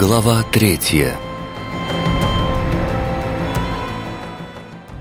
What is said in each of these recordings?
Глава третья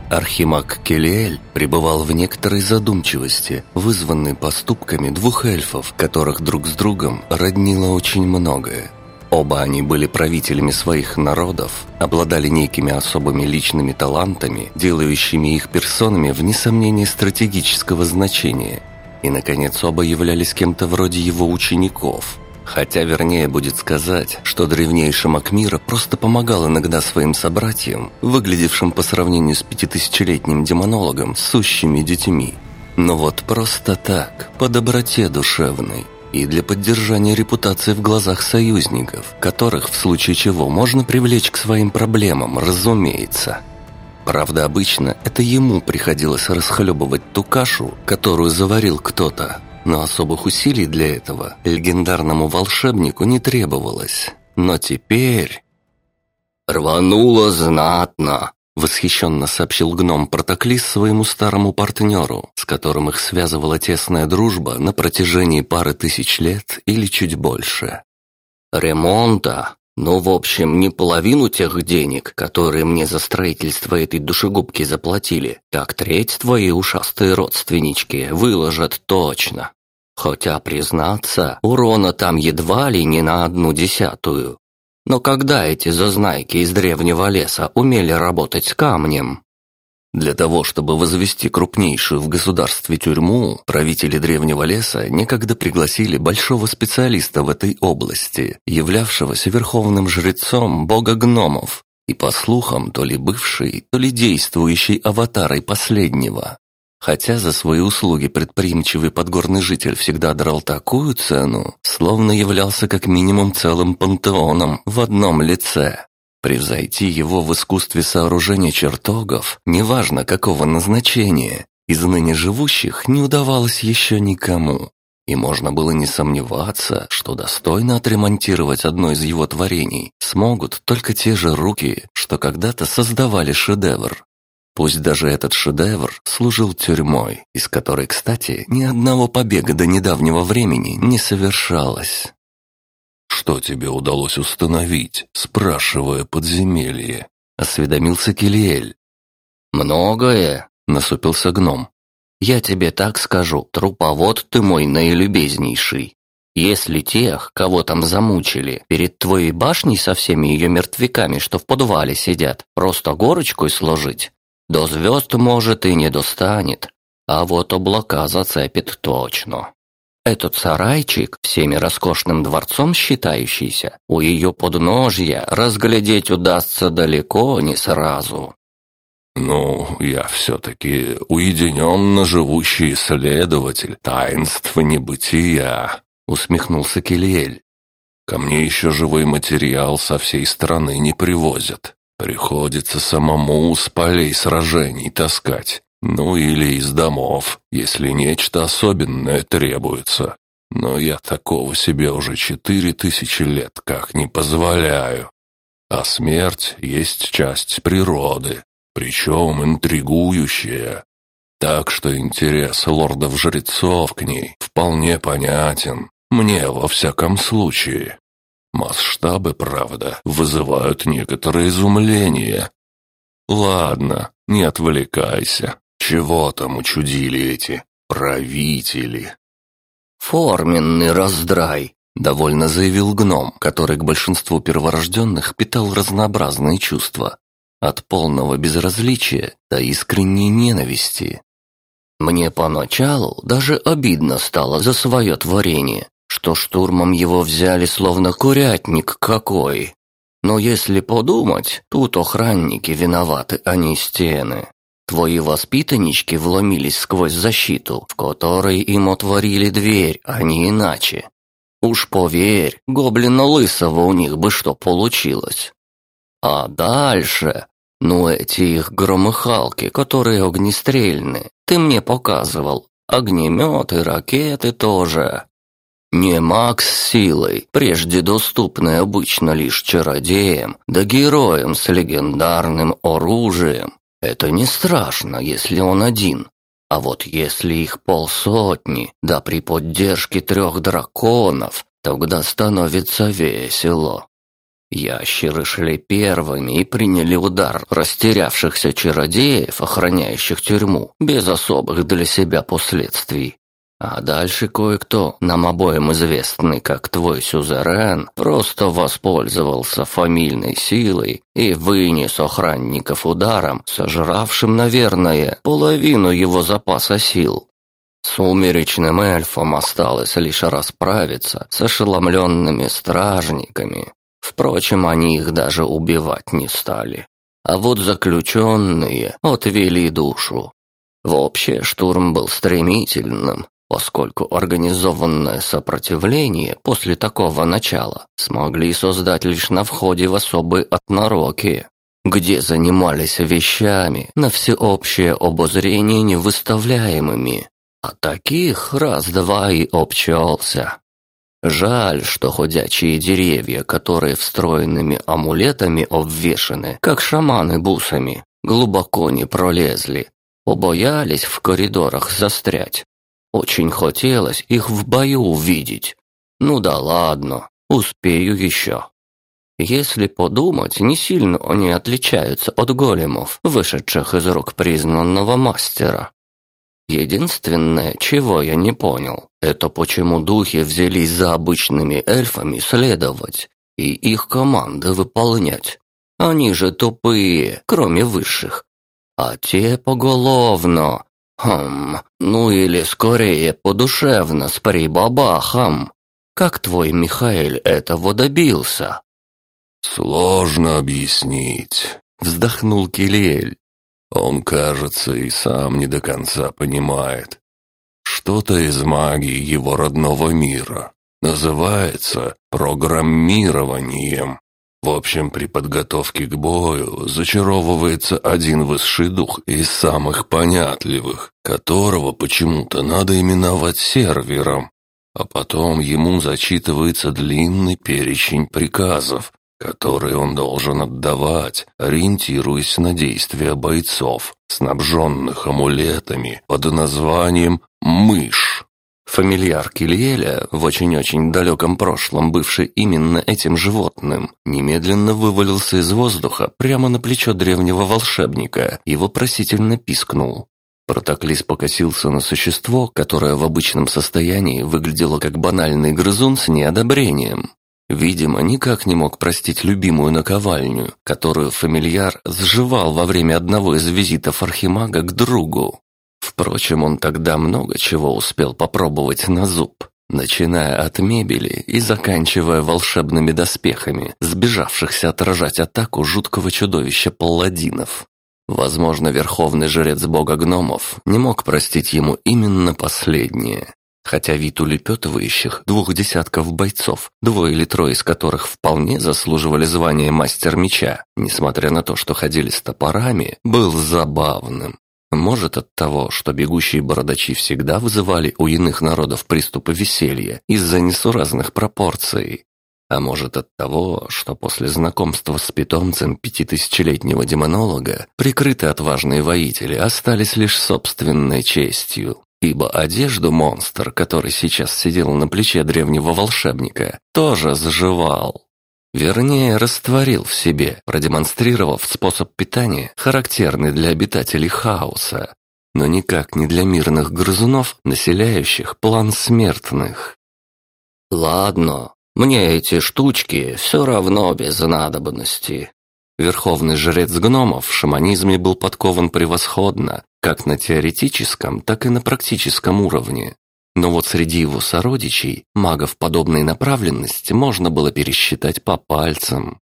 Архимаг Келиэль пребывал в некоторой задумчивости, вызванной поступками двух эльфов, которых друг с другом роднило очень многое. Оба они были правителями своих народов, обладали некими особыми личными талантами, делающими их персонами вне сомнения стратегического значения. И, наконец, оба являлись кем-то вроде его учеников – Хотя вернее будет сказать, что древнейший маг мира просто помогал иногда своим собратьям, выглядевшим по сравнению с пятитысячелетним демонологом сущими детьми. Но вот просто так, по доброте душевной и для поддержания репутации в глазах союзников, которых в случае чего можно привлечь к своим проблемам, разумеется. Правда, обычно это ему приходилось расхлебывать ту кашу, которую заварил кто-то, но особых усилий для этого легендарному волшебнику не требовалось. Но теперь... «Рвануло знатно!» — восхищенно сообщил гном Протоклис своему старому партнеру, с которым их связывала тесная дружба на протяжении пары тысяч лет или чуть больше. «Ремонта? Ну, в общем, не половину тех денег, которые мне за строительство этой душегубки заплатили, так треть твои ушастые родственнички выложат точно. Хотя, признаться, урона там едва ли не на одну десятую. Но когда эти зазнайки из древнего леса умели работать с камнем? Для того, чтобы возвести крупнейшую в государстве тюрьму, правители древнего леса некогда пригласили большого специалиста в этой области, являвшегося верховным жрецом бога гномов, и, по слухам, то ли бывший, то ли действующий аватарой последнего. Хотя за свои услуги предприимчивый подгорный житель всегда драл такую цену, словно являлся как минимум целым пантеоном в одном лице. Превзойти его в искусстве сооружения чертогов, неважно какого назначения, из ныне живущих не удавалось еще никому. И можно было не сомневаться, что достойно отремонтировать одно из его творений смогут только те же руки, что когда-то создавали шедевр. Пусть даже этот шедевр служил тюрьмой, из которой, кстати, ни одного побега до недавнего времени не совершалось. «Что тебе удалось установить?» – спрашивая подземелье. Осведомился Килиэль. «Многое», – насупился гном. «Я тебе так скажу, труповод ты мой наилюбезнейший. Если тех, кого там замучили, перед твоей башней со всеми ее мертвяками, что в подвале сидят, просто горочкой сложить, до звезд, может, и не достанет, а вот облака зацепит точно. Этот сарайчик, всеми роскошным дворцом считающийся, у ее подножья разглядеть удастся далеко не сразу. «Ну, я все-таки уединенно живущий исследователь таинств небытия», — усмехнулся Килиэль. «Ко мне еще живой материал со всей страны не привозят. Приходится самому с полей сражений таскать. Ну или из домов, если нечто особенное требуется. Но я такого себе уже четыре тысячи лет как не позволяю. А смерть есть часть природы, причем интригующая. Так что интерес лордов-жрецов к ней вполне понятен, мне во всяком случае. Масштабы, правда, вызывают некоторое изумление. Ладно, не отвлекайся. Чего там учудили эти правители? Форменный раздрай, довольно заявил гном, который к большинству перворожденных питал разнообразные чувства. От полного безразличия до искренней ненависти. Мне поначалу даже обидно стало за свое творение, что штурмом его взяли словно курятник какой. Но если подумать, тут охранники виноваты, а не стены. Твои воспитаннички вломились сквозь защиту, в которой им отворили дверь, а не иначе. Уж поверь, гоблина лысого у них бы что получилось. А дальше, ну эти их громыхалки, которые огнестрельные, ты мне показывал, огнеметы, ракеты тоже. Не маг с силой, прежде доступной обычно лишь чародеям, да героям с легендарным оружием. Это не страшно, если он один. А вот если их полсотни, да при поддержке трех драконов, тогда становится весело. Ящеры шли первыми и приняли удар растерявшихся чародеев, охраняющих тюрьму, без особых для себя последствий. А дальше кое-кто, нам обоим известный как твой сюзерен, просто воспользовался фамильной силой и вынес охранников ударом, сожравшим, наверное, половину его запаса сил. Сумеречным эльфам осталось лишь расправиться с ошеломленными стражниками. Впрочем, они их даже убивать не стали. А вот заключенные отвели душу. В общем, штурм был стремительным, поскольку организованное сопротивление после такого начала смогли создать лишь на входе в особые отнороки, где занимались вещами на всеобщее обозрение невыставляемыми, а таких раз-два и обчелся. Жаль, что ходячие деревья, которые встроенными амулетами обвешаны, как шаманы бусами, глубоко не пролезли, побоялись в коридорах застрять. Очень хотелось их в бою увидеть. Ну да ладно, успею еще. Если подумать, не сильно они отличаются от големов, вышедших из рук признанного мастера. Единственное, чего я не понял, это почему духи взялись за обычными эльфами следовать и их команды выполнять. Они же тупые, кроме высших. А те поголовно Хм, ну или скорее подушевно с прибабахом. Как твой Михаил этого добился? Сложно объяснить, вздохнул Килиэль. Он, кажется, и сам не до конца понимает. Что-то из магии его родного мира. Называется программированием. В общем, при подготовке к бою зачаровывается один высший дух из самых понятливых, которого почему-то надо именовать сервером. А потом ему зачитывается длинный перечень приказов, которые он должен отдавать, ориентируясь на действия бойцов, снабженных амулетами под названием «мышь». Фамильяр Кильеля, в очень-очень далеком прошлом бывший именно этим животным, немедленно вывалился из воздуха прямо на плечо древнего волшебника и вопросительно пискнул. Протоклис покосился на существо, которое в обычном состоянии выглядело как банальный грызун с неодобрением. Видимо, никак не мог простить любимую наковальню, которую фамильяр сживал во время одного из визитов архимага к другу. Впрочем, он тогда много чего успел попробовать на зуб, начиная от мебели и заканчивая волшебными доспехами, сбежавшихся отражать атаку жуткого чудовища палладинов. Возможно, верховный жрец бога гномов не мог простить ему именно последнее. Хотя вид улепетывающих двух десятков бойцов, двое или трое из которых вполне заслуживали звания мастер меча, несмотря на то, что ходили с топорами, был забавным. Может от того, что бегущие бородачи всегда вызывали у иных народов приступы веселья из-за несуразных пропорций. А может от того, что после знакомства с питомцем пятитысячелетнего демонолога прикрытые отважные воители остались лишь собственной честью. Ибо одежду монстр, который сейчас сидел на плече древнего волшебника, тоже заживал. Вернее, растворил в себе, продемонстрировав способ питания, характерный для обитателей хаоса, но никак не для мирных грызунов, населяющих план смертных. «Ладно, мне эти штучки все равно без надобности». Верховный жрец гномов в шаманизме был подкован превосходно, как на теоретическом, так и на практическом уровне. Но вот среди его сородичей магов подобной направленности можно было пересчитать по пальцам.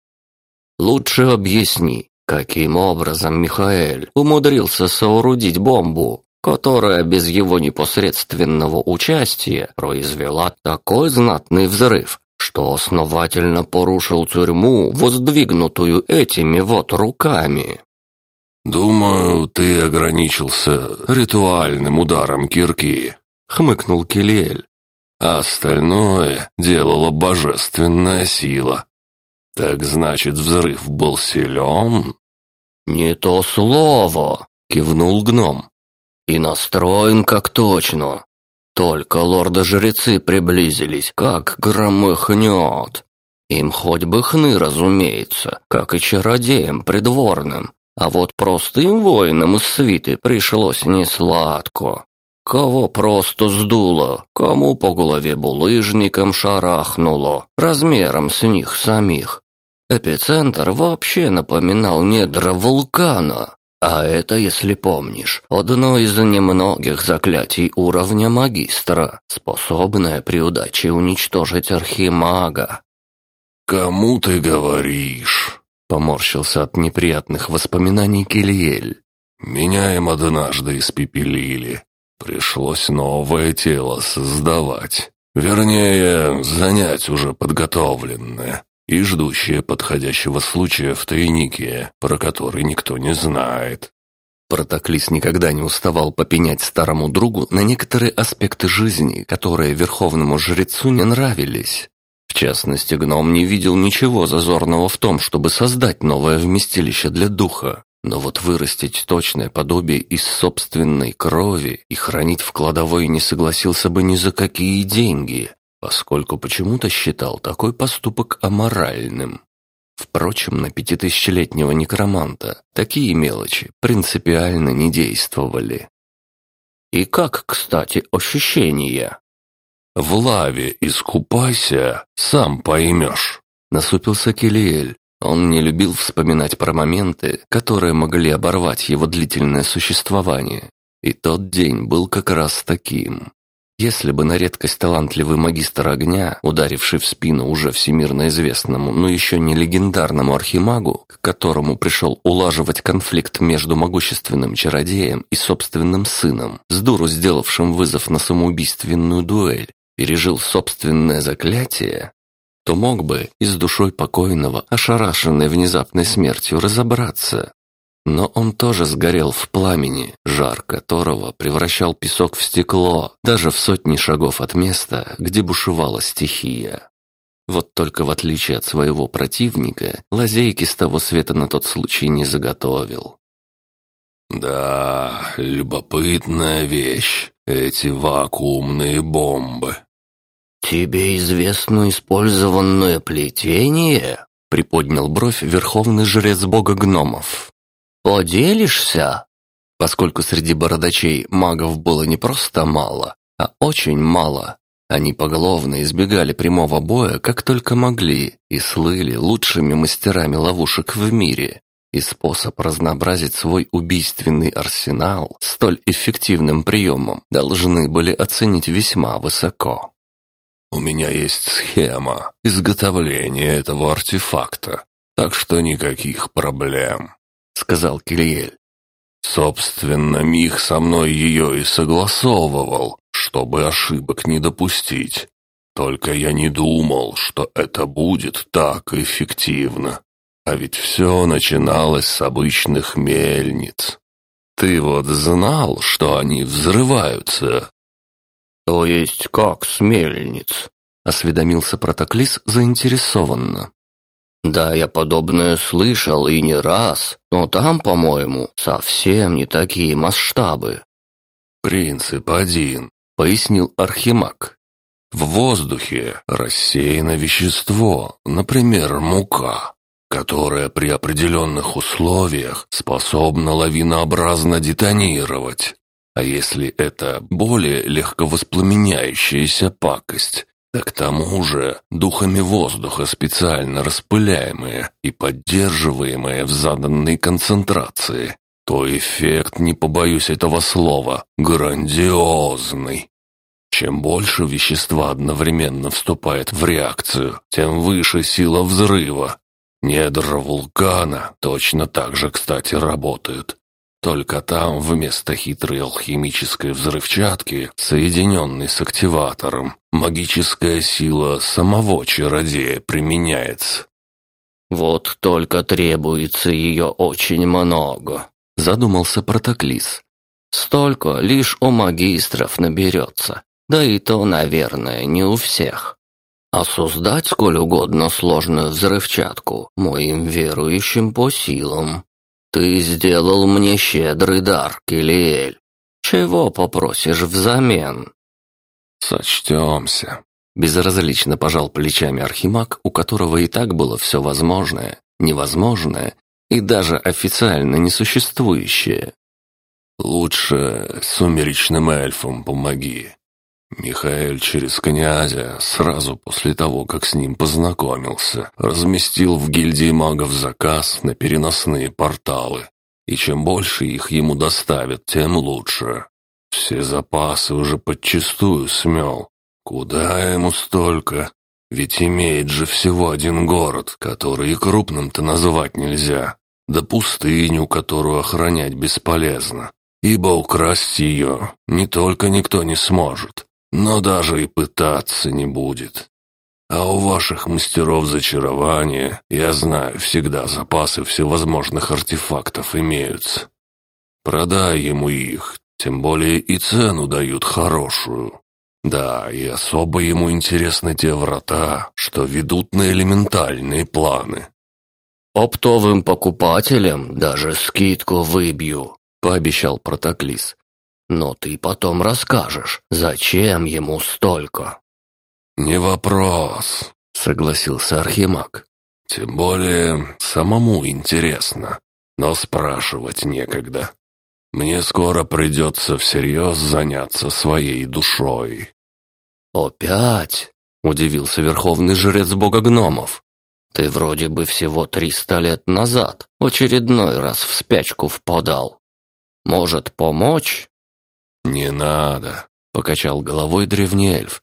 «Лучше объясни, каким образом Михаэль умудрился соорудить бомбу, которая без его непосредственного участия произвела такой знатный взрыв, что основательно порушил тюрьму, воздвигнутую этими вот руками?» «Думаю, ты ограничился ритуальным ударом кирки», — хмыкнул Келиэль. «А остальное делала божественная сила. Так значит, взрыв был силен?» «Не то слово!» — кивнул гном. «И настроен как точно. Только лорда-жрецы приблизились, как громыхнет. Им хоть бы хны, разумеется, как и чародеям придворным, а вот простым воинам из свиты пришлось несладко. Кого просто сдуло, кому по голове булыжником шарахнуло, размером с них самих. Эпицентр вообще напоминал недра вулкана, а это, если помнишь, одно из немногих заклятий уровня магистра, способное при удаче уничтожить архимага. «Кому ты говоришь?» — поморщился от неприятных воспоминаний Кильель. «Меня им однажды испепелили. Пришлось новое тело создавать. Вернее, занять уже подготовленное и ждущее подходящего случая в тайнике, про который никто не знает. Протоклис никогда не уставал попенять старому другу на некоторые аспекты жизни, которые верховному жрецу не нравились. В частности, гном не видел ничего зазорного в том, чтобы создать новое вместилище для духа. Но вот вырастить точное подобие из собственной крови и хранить в кладовой не согласился бы ни за какие деньги поскольку почему-то считал такой поступок аморальным. Впрочем, на пятитысячелетнего некроманта такие мелочи принципиально не действовали. «И как, кстати, ощущения?» «В лаве искупайся, сам поймешь», — насупился Келиэль. Он не любил вспоминать про моменты, которые могли оборвать его длительное существование. И тот день был как раз таким. Если бы на редкость талантливый магистр огня, ударивший в спину уже всемирно известному, но еще не легендарному архимагу, к которому пришел улаживать конфликт между могущественным чародеем и собственным сыном, с дуру сделавшим вызов на самоубийственную дуэль, пережил собственное заклятие, то мог бы и с душой покойного, ошарашенной внезапной смертью, разобраться, но он тоже сгорел в пламени, жар которого превращал песок в стекло, даже в сотни шагов от места, где бушевала стихия. Вот только в отличие от своего противника, лазейки с того света на тот случай не заготовил. «Да, любопытная вещь, эти вакуумные бомбы». «Тебе известно использованное плетение?» — приподнял бровь верховный жрец бога гномов. «Поделишься?» Поскольку среди бородачей магов было не просто мало, а очень мало, они поголовно избегали прямого боя, как только могли, и слыли лучшими мастерами ловушек в мире. И способ разнообразить свой убийственный арсенал столь эффективным приемом должны были оценить весьма высоко. «У меня есть схема изготовления этого артефакта, так что никаких проблем», — сказал Кириэль. «Собственно, Мих со мной ее и согласовывал, чтобы ошибок не допустить. Только я не думал, что это будет так эффективно. А ведь все начиналось с обычных мельниц. Ты вот знал, что они взрываются?» «То есть как с мельниц?» — осведомился Протоклис заинтересованно. Да, я подобное слышал и не раз, но там, по-моему, совсем не такие масштабы. Принцип один, пояснил Архимаг. В воздухе рассеяно вещество, например, мука, которое при определенных условиях способно лавинообразно детонировать. А если это более легковоспламеняющаяся пакость, да к тому же духами воздуха специально распыляемые и поддерживаемые в заданной концентрации, то эффект, не побоюсь этого слова, грандиозный. Чем больше вещества одновременно вступает в реакцию, тем выше сила взрыва. Недра вулкана точно так же, кстати, работают. Только там вместо хитрой алхимической взрывчатки, соединенной с активатором, магическая сила самого чародея применяется. «Вот только требуется ее очень много», — задумался Протоклис. «Столько лишь у магистров наберется, да и то, наверное, не у всех. А создать сколь угодно сложную взрывчатку моим верующим по силам. «Ты сделал мне щедрый дар, Килиэль. Чего попросишь взамен?» «Сочтемся», Безразлично пожал плечами Архимаг, у которого и так было все возможное, невозможное и даже официально несуществующее. «Лучше сумеречным эльфам помоги. Михаил через князя, сразу после того, как с ним познакомился, разместил в гильдии магов заказ на переносные порталы. И чем больше их ему доставят, тем лучше. Все запасы уже подчистую смел. Куда ему столько? Ведь имеет же всего один город, который и крупным-то называть нельзя. Да пустыню, которую охранять бесполезно. Ибо украсть ее не только никто не сможет, но даже и пытаться не будет. А у ваших мастеров зачарования, я знаю, всегда запасы всевозможных артефактов имеются. Продай ему их, тем более и цену дают хорошую. Да, и особо ему интересны те врата, что ведут на элементальные планы. «Оптовым покупателям даже скидку выбью», — пообещал Протоклис. «Но ты потом расскажешь, зачем ему столько». «Не вопрос», — согласился Архимаг. «Тем более самому интересно, но спрашивать некогда. Мне скоро придется всерьез заняться своей душой». «Опять?» — удивился верховный жрец бога гномов. «Ты вроде бы всего триста лет назад очередной раз в спячку впадал. Может, помочь?» «Не надо», — покачал головой древний эльф.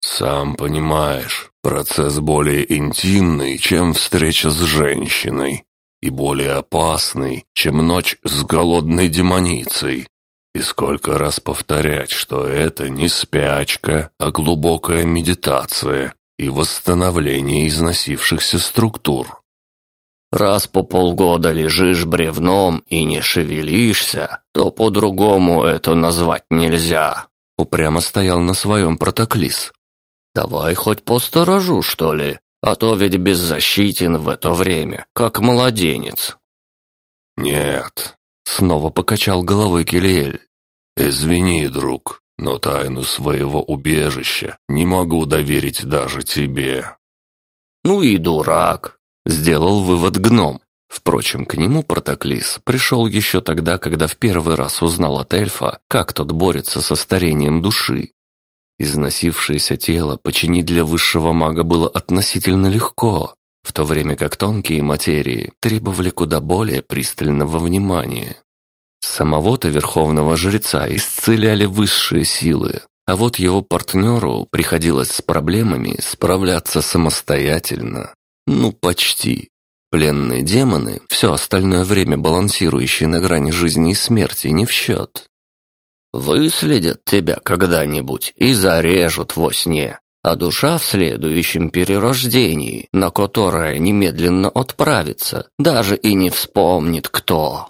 «Сам понимаешь, процесс более интимный, чем встреча с женщиной и более опасный, чем ночь с голодной демоницей. И сколько раз повторять, что это не спячка, а глубокая медитация и восстановление износившихся структур. Раз по полгода лежишь бревном и не шевелишься, то по-другому это назвать нельзя. Упрямо стоял на своем протоклис. Давай хоть посторожу, что ли, а то ведь беззащитен в это время, как младенец». «Нет», — снова покачал головой Килиэль. «Извини, друг, но тайну своего убежища не могу доверить даже тебе». «Ну и дурак», — сделал вывод гном. Впрочем, к нему Протоклис пришел еще тогда, когда в первый раз узнал от эльфа, как тот борется со старением души. Износившееся тело починить для высшего мага было относительно легко, в то время как тонкие материи требовали куда более пристального внимания. Самого-то верховного жреца исцеляли высшие силы, а вот его партнеру приходилось с проблемами справляться самостоятельно. Ну, почти. Пленные демоны, все остальное время балансирующие на грани жизни и смерти, не в счет. Выследят тебя когда-нибудь и зарежут во сне, а душа в следующем перерождении, на которое немедленно отправится, даже и не вспомнит кто.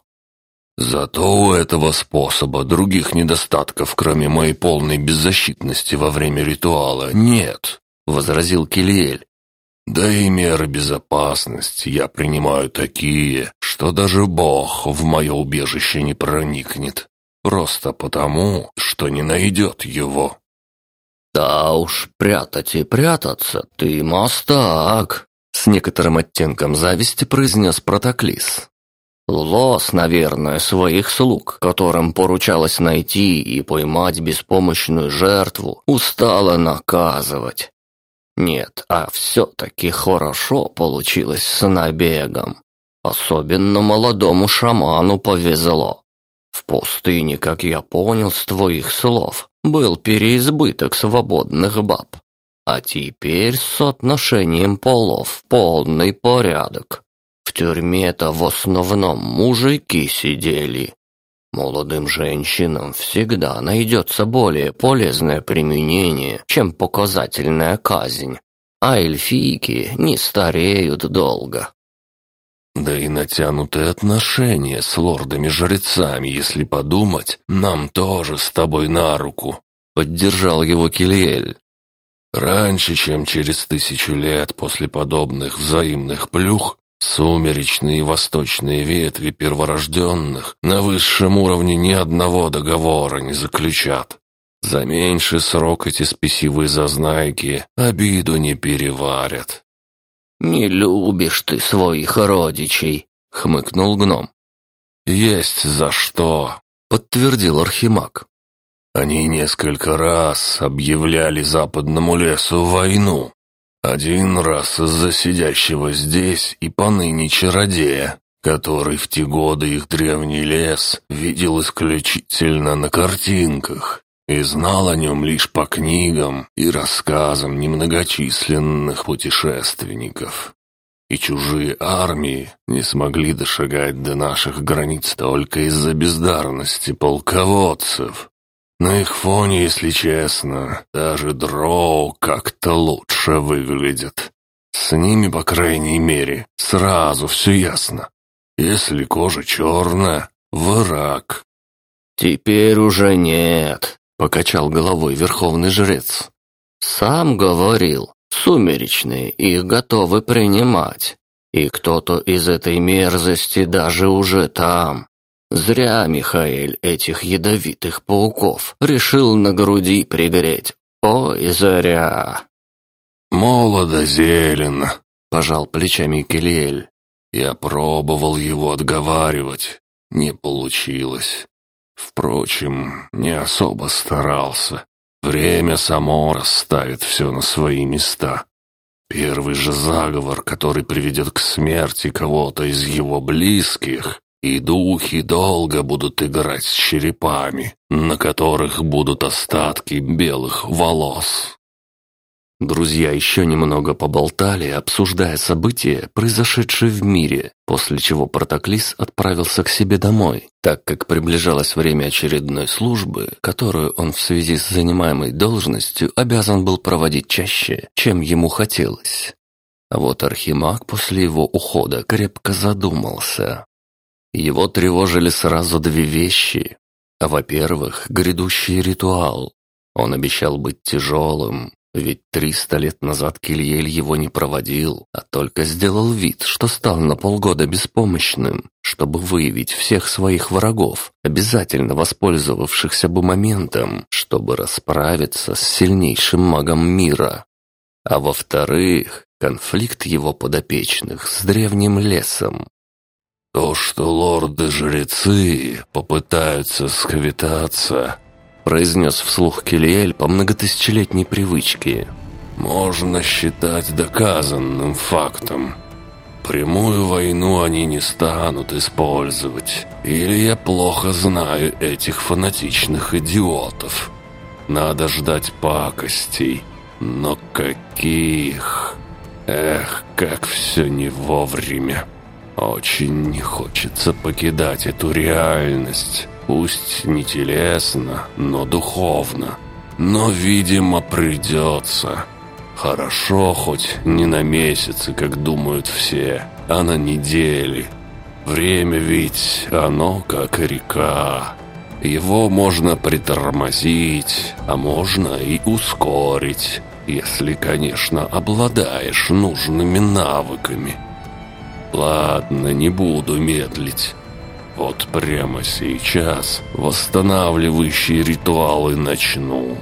Зато у этого способа других недостатков, кроме моей полной беззащитности во время ритуала, нет, возразил Килиэль. Да и меры безопасности я принимаю такие, что даже Бог в мое убежище не проникнет. Просто потому, что не найдет его. «Да уж, прятать и прятаться, ты мастак!» С некоторым оттенком зависти произнес Протоклис. «Лос, наверное, своих слуг, которым поручалось найти и поймать беспомощную жертву, устало наказывать. Нет, а все-таки хорошо получилось с набегом. Особенно молодому шаману повезло. В пустыне, как я понял с твоих слов, был переизбыток свободных баб. А теперь с соотношением полов полный порядок. В тюрьме-то в основном мужики сидели. Молодым женщинам всегда найдется более полезное применение, чем показательная казнь. А эльфийки не стареют долго. Да и натянутые отношения с лордами-жрецами, если подумать, нам тоже с тобой на руку», — поддержал его Килиэль. «Раньше, чем через тысячу лет после подобных взаимных плюх, сумеречные восточные ветви перворожденных на высшем уровне ни одного договора не заключат. За меньший срок эти спесивые зазнайки обиду не переварят. «Не любишь ты своих родичей», — хмыкнул гном. «Есть за что», — подтвердил Архимаг. «Они несколько раз объявляли западному лесу войну. Один раз из-за сидящего здесь и поныне чародея, который в те годы их древний лес видел исключительно на картинках и знал о нем лишь по книгам и рассказам немногочисленных путешественников. И чужие армии не смогли дошагать до наших границ только из-за бездарности полководцев. На их фоне, если честно, даже дроу как-то лучше выглядят. С ними, по крайней мере, сразу все ясно. Если кожа черная — враг. «Теперь уже нет», — покачал головой верховный жрец. «Сам говорил, сумеречные их готовы принимать, и кто-то из этой мерзости даже уже там. Зря Михаэль этих ядовитых пауков решил на груди пригреть. Ой, зря!» «Молодо зелено», — пожал плечами Келиэль. «Я пробовал его отговаривать. Не получилось. Впрочем, не особо старался. Время само расставит все на свои места. Первый же заговор, который приведет к смерти кого-то из его близких, и духи долго будут играть с черепами, на которых будут остатки белых волос. Друзья еще немного поболтали, обсуждая события, произошедшие в мире, после чего Протоклис отправился к себе домой, так как приближалось время очередной службы, которую он в связи с занимаемой должностью обязан был проводить чаще, чем ему хотелось. А вот Архимаг после его ухода крепко задумался. Его тревожили сразу две вещи. Во-первых, грядущий ритуал. Он обещал быть тяжелым, ведь триста лет назад Кильель его не проводил, а только сделал вид, что стал на полгода беспомощным, чтобы выявить всех своих врагов, обязательно воспользовавшихся бы моментом, чтобы расправиться с сильнейшим магом мира. А во-вторых, конфликт его подопечных с древним лесом. То, что лорды-жрецы попытаются сквитаться произнес вслух Келиэль по многотысячелетней привычке. «Можно считать доказанным фактом. Прямую войну они не станут использовать. Или я плохо знаю этих фанатичных идиотов. Надо ждать пакостей. Но каких? Эх, как все не вовремя. Очень не хочется покидать эту реальность». Пусть не телесно, но духовно. Но, видимо, придется. Хорошо хоть не на месяцы, как думают все, а на недели. Время ведь оно как река. Его можно притормозить, а можно и ускорить, если, конечно, обладаешь нужными навыками. Ладно, не буду медлить. Вот прямо сейчас восстанавливающие ритуалы начну.